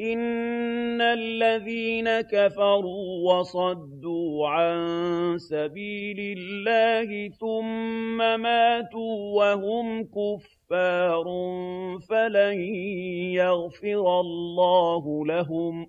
إِنَّ الَّذِينَ كَفَرُوا وَصَدُّوا عَن سَبِيلِ اللَّهِ ثُمَّ مَاتُوا وَهُمْ كُفَّارٌ فَلَن يَغْفِرَ اللَّهُ لَهُمْ